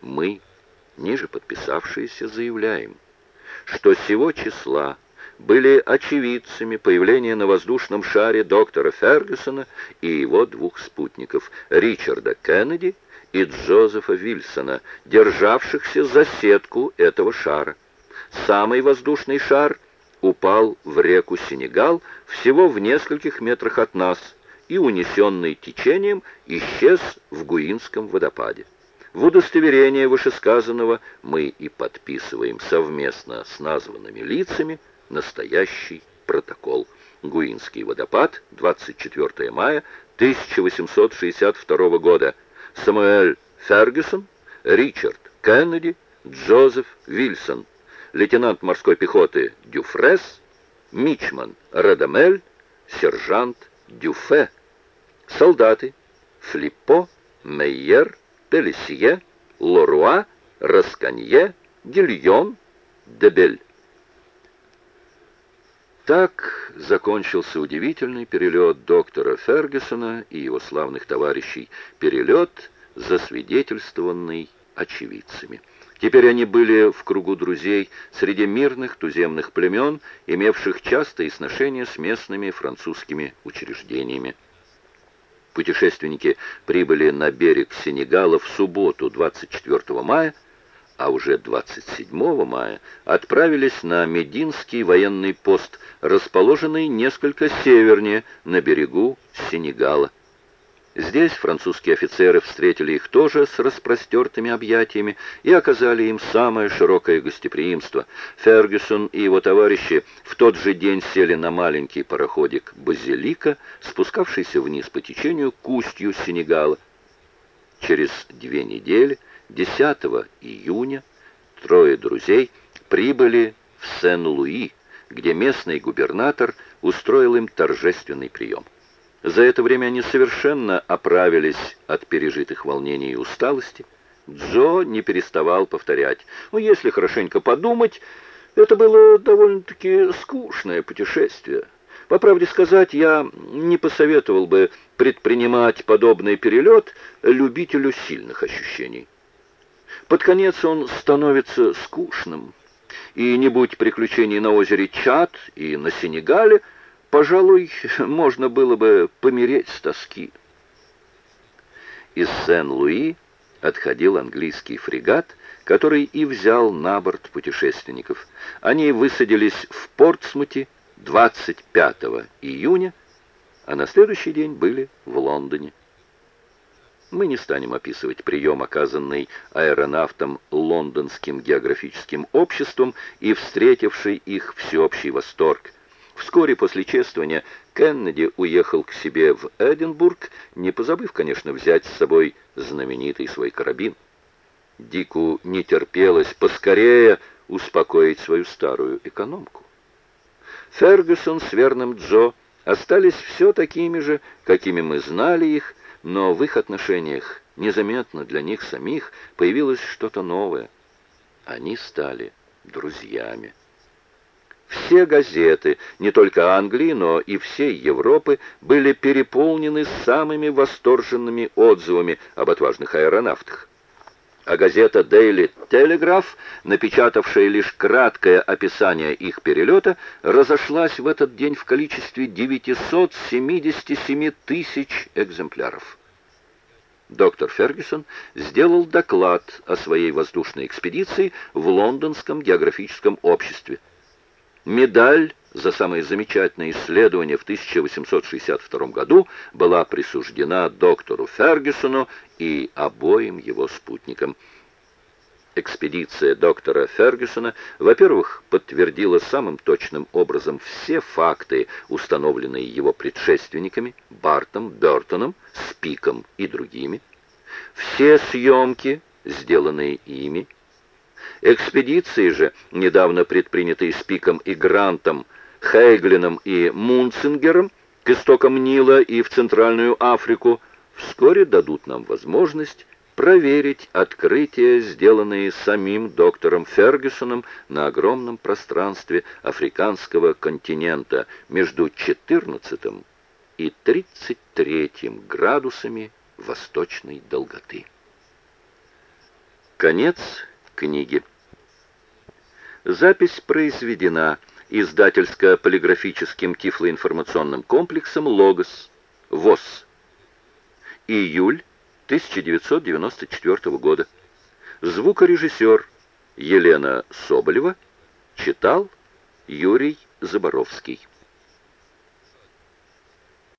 Мы, ниже подписавшиеся, заявляем, что сего числа были очевидцами появления на воздушном шаре доктора Фергюсона и его двух спутников Ричарда Кеннеди и Джозефа Вильсона, державшихся за сетку этого шара. Самый воздушный шар упал в реку Сенегал всего в нескольких метрах от нас и, унесенный течением, исчез в Гуинском водопаде. В удостоверение вышесказанного мы и подписываем совместно с названными лицами настоящий протокол. Гуинский водопад, 24 мая 1862 года. Самуэль Фергюсон, Ричард Кеннеди, Джозеф Вильсон, лейтенант морской пехоты Дюфрес, мичман Радамель, сержант Дюфе, солдаты Флиппо, Мейер, Телесье, Лоруа, Расканье, Гильон, Дебель. Так закончился удивительный перелет доктора Фергюсона и его славных товарищей, перелет, засвидетельствованный очевидцами. Теперь они были в кругу друзей среди мирных туземных племен, имевших частые сношения с местными французскими учреждениями. Путешественники прибыли на берег Сенегала в субботу, 24 мая, а уже 27 мая отправились на Мединский военный пост, расположенный несколько севернее, на берегу Сенегала. Здесь французские офицеры встретили их тоже с распростертыми объятиями и оказали им самое широкое гостеприимство. Фергюсон и его товарищи в тот же день сели на маленький пароходик «Базилика», спускавшийся вниз по течению к устью Сенегала. Через две недели 10 июня трое друзей прибыли в Сен-Луи, где местный губернатор устроил им торжественный прием. За это время они совершенно оправились от пережитых волнений и усталости. Джо не переставал повторять. Ну, если хорошенько подумать, это было довольно-таки скучное путешествие. По правде сказать, я не посоветовал бы предпринимать подобный перелет любителю сильных ощущений. Под конец он становится скучным, и не будь приключений на озере Чад и на Сенегале, пожалуй, можно было бы помереть с тоски. Из Сен-Луи отходил английский фрегат, который и взял на борт путешественников. Они высадились в Портсмуте 25 июня, а на следующий день были в Лондоне. Мы не станем описывать прием, оказанный аэронавтом Лондонским географическим обществом и встретивший их всеобщий восторг. Вскоре после чествования Кеннеди уехал к себе в Эдинбург, не позабыв, конечно, взять с собой знаменитый свой карабин. Дику не терпелось поскорее успокоить свою старую экономку. Фергюсон с верным Джо остались все такими же, какими мы знали их, но в их отношениях незаметно для них самих появилось что-то новое. Они стали друзьями. Все газеты, не только Англии, но и всей Европы, были переполнены самыми восторженными отзывами об отважных аэронавтах. А газета Daily Telegraph, напечатавшая лишь краткое описание их перелета, разошлась в этот день в количестве 977 тысяч экземпляров доктор Фергюсон сделал доклад о своей воздушной экспедиции в Лондонском географическом обществе. Медаль за самое замечательное исследование в 1862 году была присуждена доктору Фергюсону и обоим его спутникам. Экспедиция доктора Фергюсона, во-первых, подтвердила самым точным образом все факты, установленные его предшественниками Бартом, Бертоном, Спиком и другими, все съемки, сделанные ими, экспедиции же, недавно предпринятые Спиком и Грантом, Хейглином и Мунцингером к истокам Нила и в Центральную Африку, вскоре дадут нам возможность проверить открытия, сделанные самим доктором Фергюсоном на огромном пространстве африканского континента между 14 и 33 градусами восточной долготы. Конец книги. Запись произведена издательско-полиграфическим тифлоинформационным комплексом «Логос», ВОЗ. Июль 1994 года. Звукорежиссер Елена Соболева читал Юрий Заборовский.